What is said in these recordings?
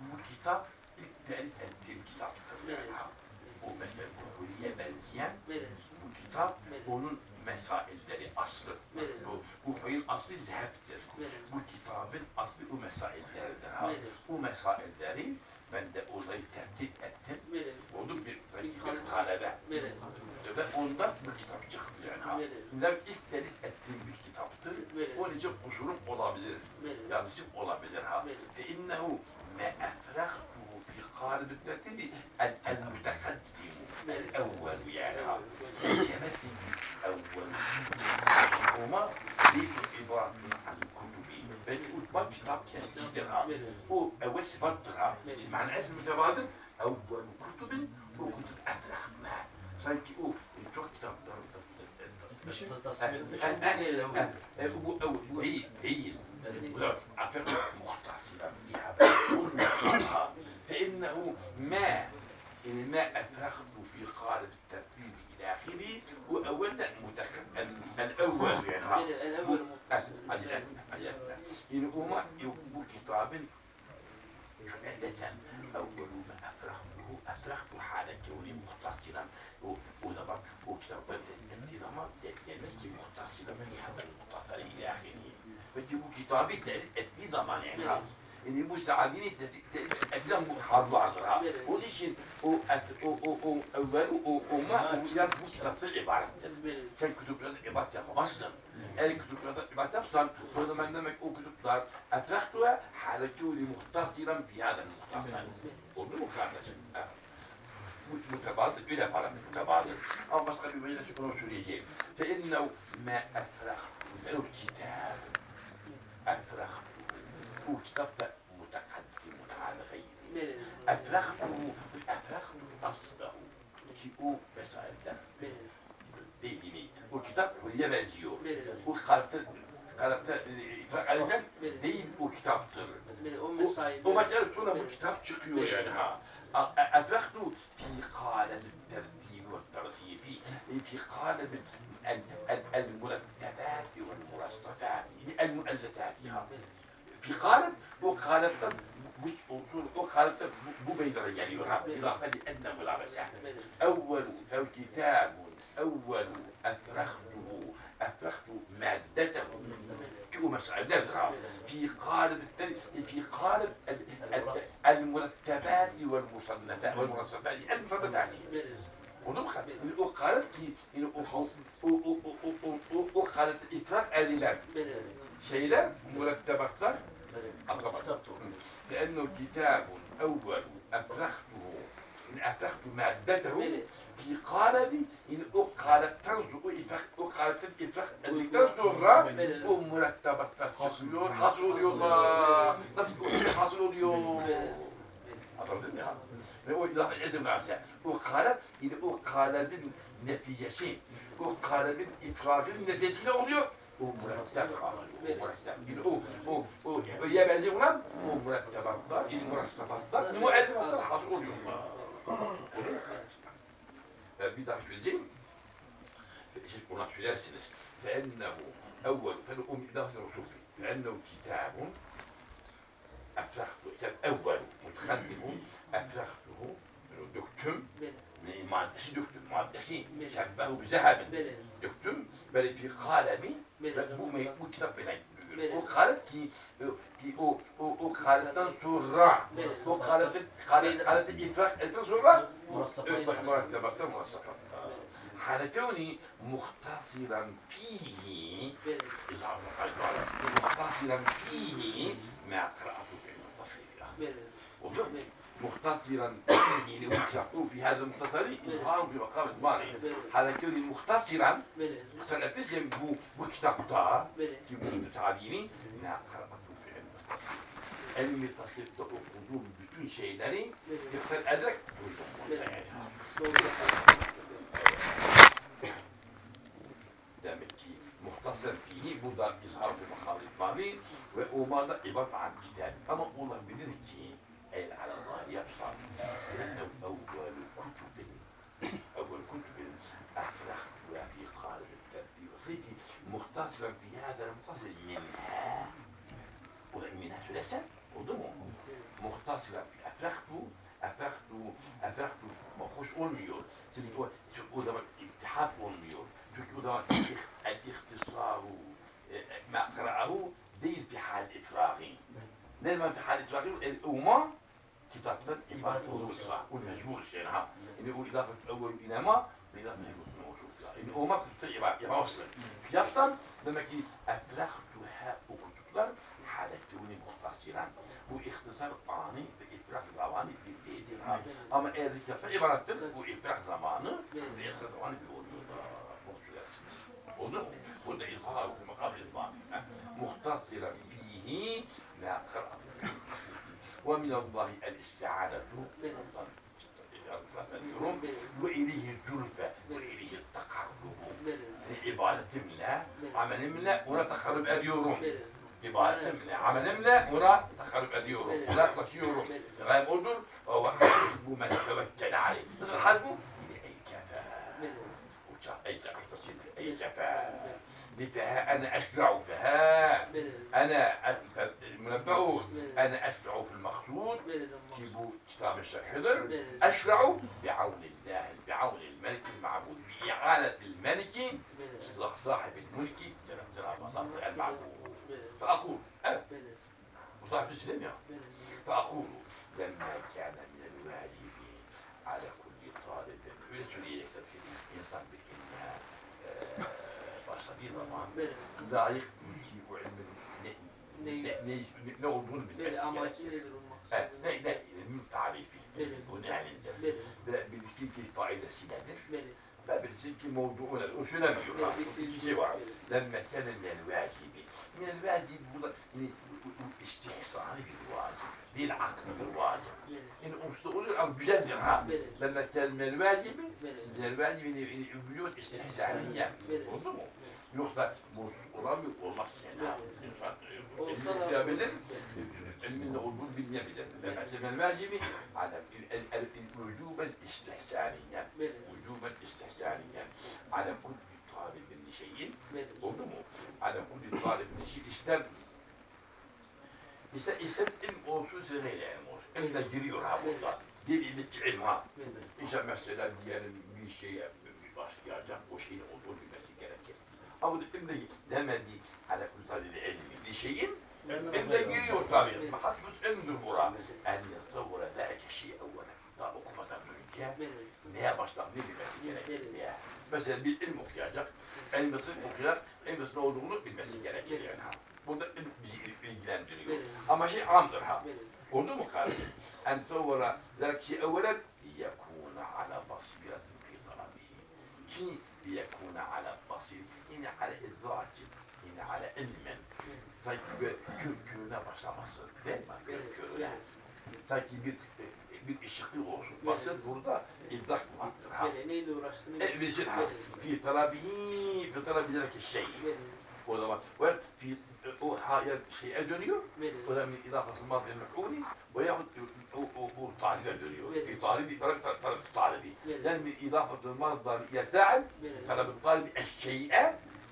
bu kitap ilk terk kitaptır. Yani. Bu mesela Kuhuli'ye benzeyen bu kitap onun mesailleri aslı. Bu Kuhuli'nin aslı zeheptir. Bu kitabın aslı bu mesailleridir. Ha. Bu mesailleri ben de olayı tehdit ettim. Oldum bir bir talebe. Ve ondan bu kitap çıktı yani. Ha. Bunlar ilk delik ettiğim bir kitaptır. Onun için kusurum olabilir. Yanlışım olabilir. Ha. Fe innehu me'e في قالب الترتيب ال- المتقدم. الأول يعني. يمثل الأول. وما ليه عبارة عن كتب بل ما كتاب Verir. هو صفاتها Verir. معنى أسم متبادل؟ أول كتب وكتب أفرغنا sanki o çok kitaplar bu bu değil değil bu da afet muhtasıla فيها فإنه ما إن ما أفرغت في قالب الترتيب إلى آخره هو أولا متخ- الأول يعني. Verir. El-evvel إن هما يبقوا كتاب عادة أول ما أفرغته أفرغت حال كوني مختصرا ونظر وكتاب الانتظام يلمس مختصرا في هذا المختصر إلى آخره فتجيبوا كتابي تأتي ضمان يعني يعني مش عادين تقدم حضوا على وليش أو أو أو أو أو أو أو أو ما يعني مش تفعل عبارة كان كتب لنا عبارة مصدر قال كتب لنا عبارة مصدر وإذا ما نمك أو كتب لنا أفرختوا حالته لمختصرا في هذا المختصر ومخاطش متبادل إلى فرق متبادل أو مصدر بمجرد شكرا شريجي فإنه ما أفرخ الكتاب أفرخ كتبا متقدم على غيره أفرخه أفرخه أصبه كيو بسعدة بيبيني وكتب وكتاب بازيو وخلط قلبت فعلت ليل وكتبتر ومسألة هنا وكتب شكيو يعني ها أفرخت في قالب الترتيب والترتيب. في قالب المرتبات والمرصفات المؤلفات في قالب وقالب مش أصول وقالب bu beylere geliyor ha. İlafe لأنه ملابسة Verir. أول فكتاب أول أفرغته أفرغت مادته كو مسألة في قالب التل... في قالب ال- ال- المرتبات والمصنفات والمنصفات المصنفات Verir. ونبخل وقالب كي وقالب إطلاق edilen Verir. şeyler mürettebatlar Kitap da لأنه كتاب أول أفرغته إن أفرغت مادته Verir. في قالب إن أقالت تنظر أقالت الإفرغ اللي تنظر Verir. o mürettebatlar çıkıyor, hasıl oluyorlar. Nasıl oluyor? Hasıl oluyor. Anladın mı ya? Ve o ilahi edilmezse, o kalet, yine o kaletin neticesi, o kaletin ifradının neticesi ne oluyor? Mürettebatlar, yine mürettebatlar, müellifatlar hasıl oluyor. Ben bir daha söyleyeyim. Siz ona söylersiniz. فإنه أول فالأم داخل الرسول فإنه كتاب أفرغت كتاب أول متقدم أفرغته دكتم بلي. مادسي دكتم مادسي شبه بذهب دكتم بل في قالبي بو مي بو كتاب بلي أو قالب كي كي أو أو أو قالبتن سرع أو قالب قالب قالب بيتفخ انت سرع مرصفات طيب، مرصفات حالتوني مختصرا فيه مختصرا فيه ما قرأته في المتصفية وبدون مختصرا فيه لوسعته في هذا المختصر إظهار في مقام الماري Verir. حالتوني مختصرا Verir. مختصرا باسم بو بو كتاب دار Verir. كيف تعليمي ما قرأته في المتصرف ilmi tasdikte okuduğum bütün şeyleri dikkat ederek duydum. Yani. Demek ki muhtasar fihi burada izhar-ı mahalif mavi ve umada ibaret an kitab. Ama olabilir ki el alallah yapsam. لأنه أول كتب أول كتب أفرختها في قالب الترتيب وصيتي مختصرا في هذا المختصر منها ومنها ثلاثة وضمه مختصرا في أفرخت أفرخت أفرخت ما خوش أولميور تبقى تبقى اتحاد أولميور تبقى الاختصار ما قرأه ديز في حال إفراغي. لما في حال إفراغي الأمة ibaret olursa o mecbur şey ha. Yani o idafet evvel inema بإضافة الموصوف يعني o maktul ibaret yapamazsın. Yapsan demek ki efrahtuha o kutuplar haletuni muhtasiran. Bu ihtisar ani ve ifrak zamanı bir değildir ha. Ama eğer yapsa ibarettir bu ifrak zamanı ve ihtisar zamanı bir oluyor. Oldu mu? Bu da الاستعانة وإليه الزلفى وإليه التقرب. لعبادة الله عمل الله ونتقرب أديورهم عبادة الله عمل الله ونتقرب أديورهم لا تشيرهم غير أردن وهو حسب من توكل عليه. بس الحلب أي كفاء أي أي كفاء لفها أنا أشرع فها أنا المنبهون أنا أشرع في المقصود جيبوا كتاب الشحذر أشرع بعون الله بعون الملك المعبود بإعانة الملك صاحب الملك. المعبود. فأقول أه؟ وصاحب الإسلام فأقول لما كان من الواجب على كل طالب ويسري يكسب في الإنسان بإنها صديق طبعا ضعيف في علم ne olduğunu bilmesi Evet, ne, ne, ilmin tarifi. Bu ne halinde? Ve birisi ki faidesi nedir? Ve birisi ki mevduğu nedir? O söylemiyor. İki şey var. Lemme kenel vacibi. Min el vacibi burada yani, istihsani bir vacip. Yoksa e, bu olamıyor, olmaz. Sena, insan yürütebilir, ilminde olduğunu bilmeyebilir. Efendim vacibi, ala vücubel istihsaniye, vücubel istihsaniye, ala kulli talibin şeyin, oldu mu? Ala kulli talibin şeyin ister işte isim ilm olsun, sineyle ilm olsun. İlm giriyor ha burada. Bir ilim ha. İşte mesela diyelim bir şeye başlayacak, o şeyin olduğu gibi Abu Dükkan da demediği hani müsaade edildiği bir şeyin hem de giriyor tabii. Fakat müsemdir bura. En yasavvura zâke şey evvela. Daha okumadan önce neye başlandığını bilmesi gerekir diye. Mesela bir ilm okuyacak, elmasını okuyacak, elmasın olduğunu bilmesi gerekir yani. Burada ilm bizi ilgilendiriyor. Ama şey amdır ha. Oldu mu kardeşim? En yasavvura zâke şey evvela liyekûne ala basiratin fî talabihi. Ki liyekûne ala Yine ala idrakin. Yine ala ilmin. Sanki böyle kürküğüne başlaması değil mi? Kürküğüne. Sanki bir bir ışıklı olsun. Basın burada idrak vardır. Ha. Neyle uğraştığını E, ha. Fi tarabihi, fi tarabihi şey. O zaman ve fi هو حائر شيء دنيا وهذا من إضافة الماضي المفعولي ويعود هو طالب دنيا في طالبي فرق طالب لأن من إضافة الماضي يتعد طلب الطالب الشيء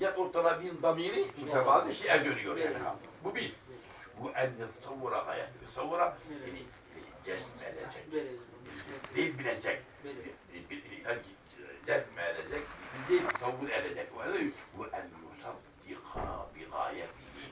يعني طلبين ضميري متبادل شيء دنيا مبين. وأن يتصور غاية يتصور يعني جسد على جسد ليه بلا جسد جسم على جسد ليه تصور على جسد وأن يصدق بغايته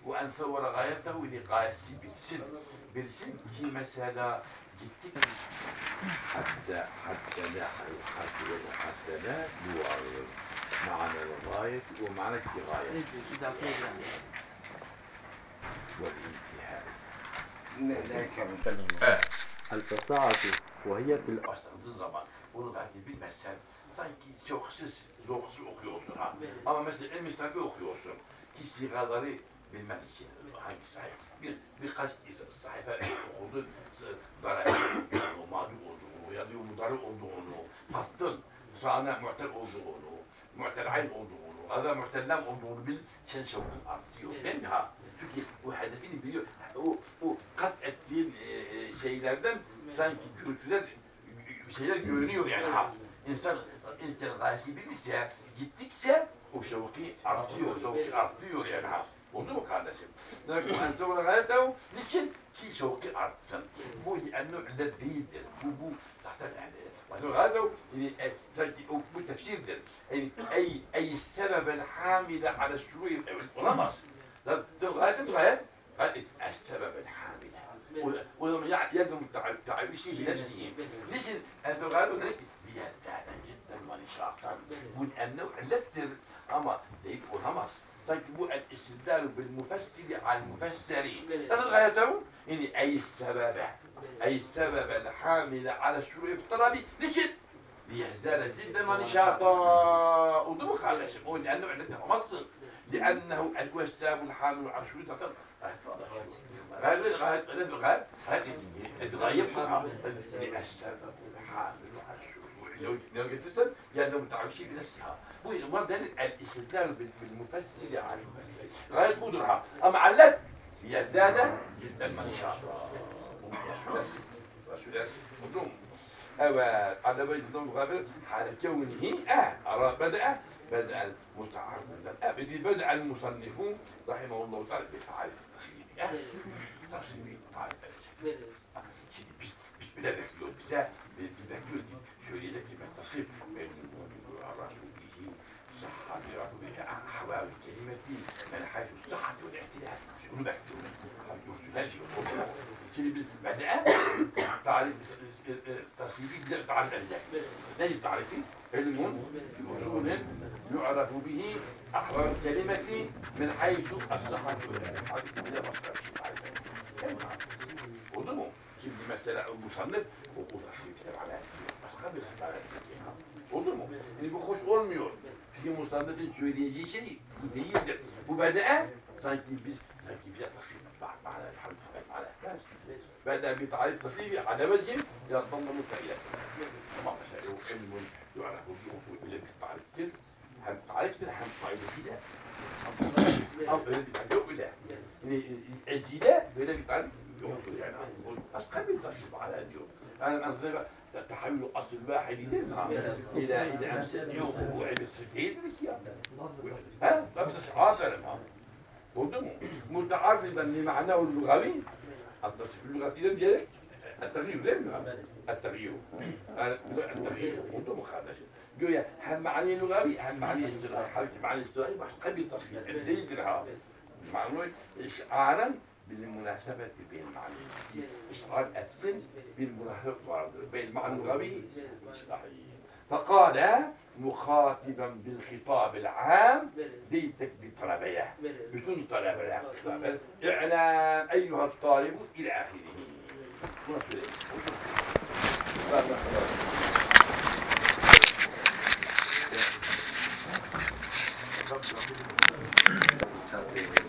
جديد وأن صور غايته لغاية بالسن بالسن في مسألة جديد حتى حتى لا حتى حتى لا يعرض معنى الغاية ومعنى الغاية والانتهاء آه. الفصاحة وهي في الأصل başlandığı zaman bunu belki bilmezsen sanki şoksuz, zoksuz okuyorsun ha. Ama mesela el misafir okuyorsun. Ki sigaları bilmen için hangi sahip bir birkaç sayfa okudu dara olduğunu, mağdur olduğunu ya da mudarı olduğunu tattın sana muhtel olduğunu muhtel ayn olduğunu ada muhtellem olduğunu bil sen şevkin artıyor değil mi ha? Çünkü bu hedefini biliyor. O, o kat ettiğin e, e şeylerden sanki kültürel şeyler görünüyor yani ha. İnsan, insan gayesi bilirse, gittikçe o şevki artıyor, şevki artıyor yani ha. Kardeşim? Demek ki en sonra gayete niçin? Ki şevki artsın. Bu لأنه هذا sanki o bu tefsirdir. Yani ey, ey sebebel hamile ala şuruy olamaz. Gayet gayet gayet السبب الحامل ولما يلزم تعريشه بنفسه ليش أنه قالوا لك بيزداد جدا ونشاطا وأنه لتر أما ديك ونمص هو الاستدلال بالمفسر على المفسرين. هذا غايته يعني أي السبب؟ أي السبب الحامل على الشروع الطلب ليش؟ ليزداد جدا ونشاطا ودمخ على شيء. لأنه عندنا مصر لأنه الوسام الحامل على الشروع غالب غالب غالب غالب هذه تغيبها السبب الحامل على الشروع لو جبت يعني لو تعيشي بنفسها وده الاستدلال بالمفسر على المفسر غاية قدرها. أما علت يزداد جدا من شاء أو على بيت النوم غابر حال كونه آه بدأ بدأ المتعرض. بدأ المصنفون رحمه الله تعالى بفعل Nasıl tarif edecek? Şimdi biz, biz bile bekliyoruz. Ki söyleyecek ki ben nasıl benim Resulihi صحة بربه أحوال كلمتي من حيث الصحة والاعتدال شنو. Şimdi biz بدأ تعريف تصريفي tarif edecek. Ne tarifi? علم بوصول يعرف به أحوال الكلمة من حيث الصحة والاعتدال Oldu mu? Şimdi mesela musannif o ulaşıyor kitap ala Oldu mu? Şimdi bu hoş olmuyor. Çünkü musannifin söyleyeceği şey bu değildir. Bu bede'e sanki biz sanki bize tasvip معنى الحمد لله معنى الناس بدأ بتعريف تصريفي على وجه يتضمن فعلا طبعا مسائل علم يعرف به وصول إلى التعريف كده هم تعريف كده هم تعريف كده أو إلى الجلاء بلا بيتعرف يعني أسقى بالتصريف على اليوم أنا أنظر تحول أصل واحد إلى إلى أمثال يوم وعب السفيد ها بتصحاب أنا قدمه متعرضا لمعناه اللغوي التصريف اللغوي ديالك التغيير غير التغيير التغيير قدمه خالص جويا هم معني لغوي هم معني استراحة حاولت معني استراحة بس قبل تصريف اللي يدرها معنوي إشعارا بالمناسبة بين بالمعنى قال السن بالمناسبة بالمعنوي مستحيل فقال مخاطبا بالخطاب العام ليتك بطلبية. بدون طلبية اعلام أيها الطالب إلى آخره.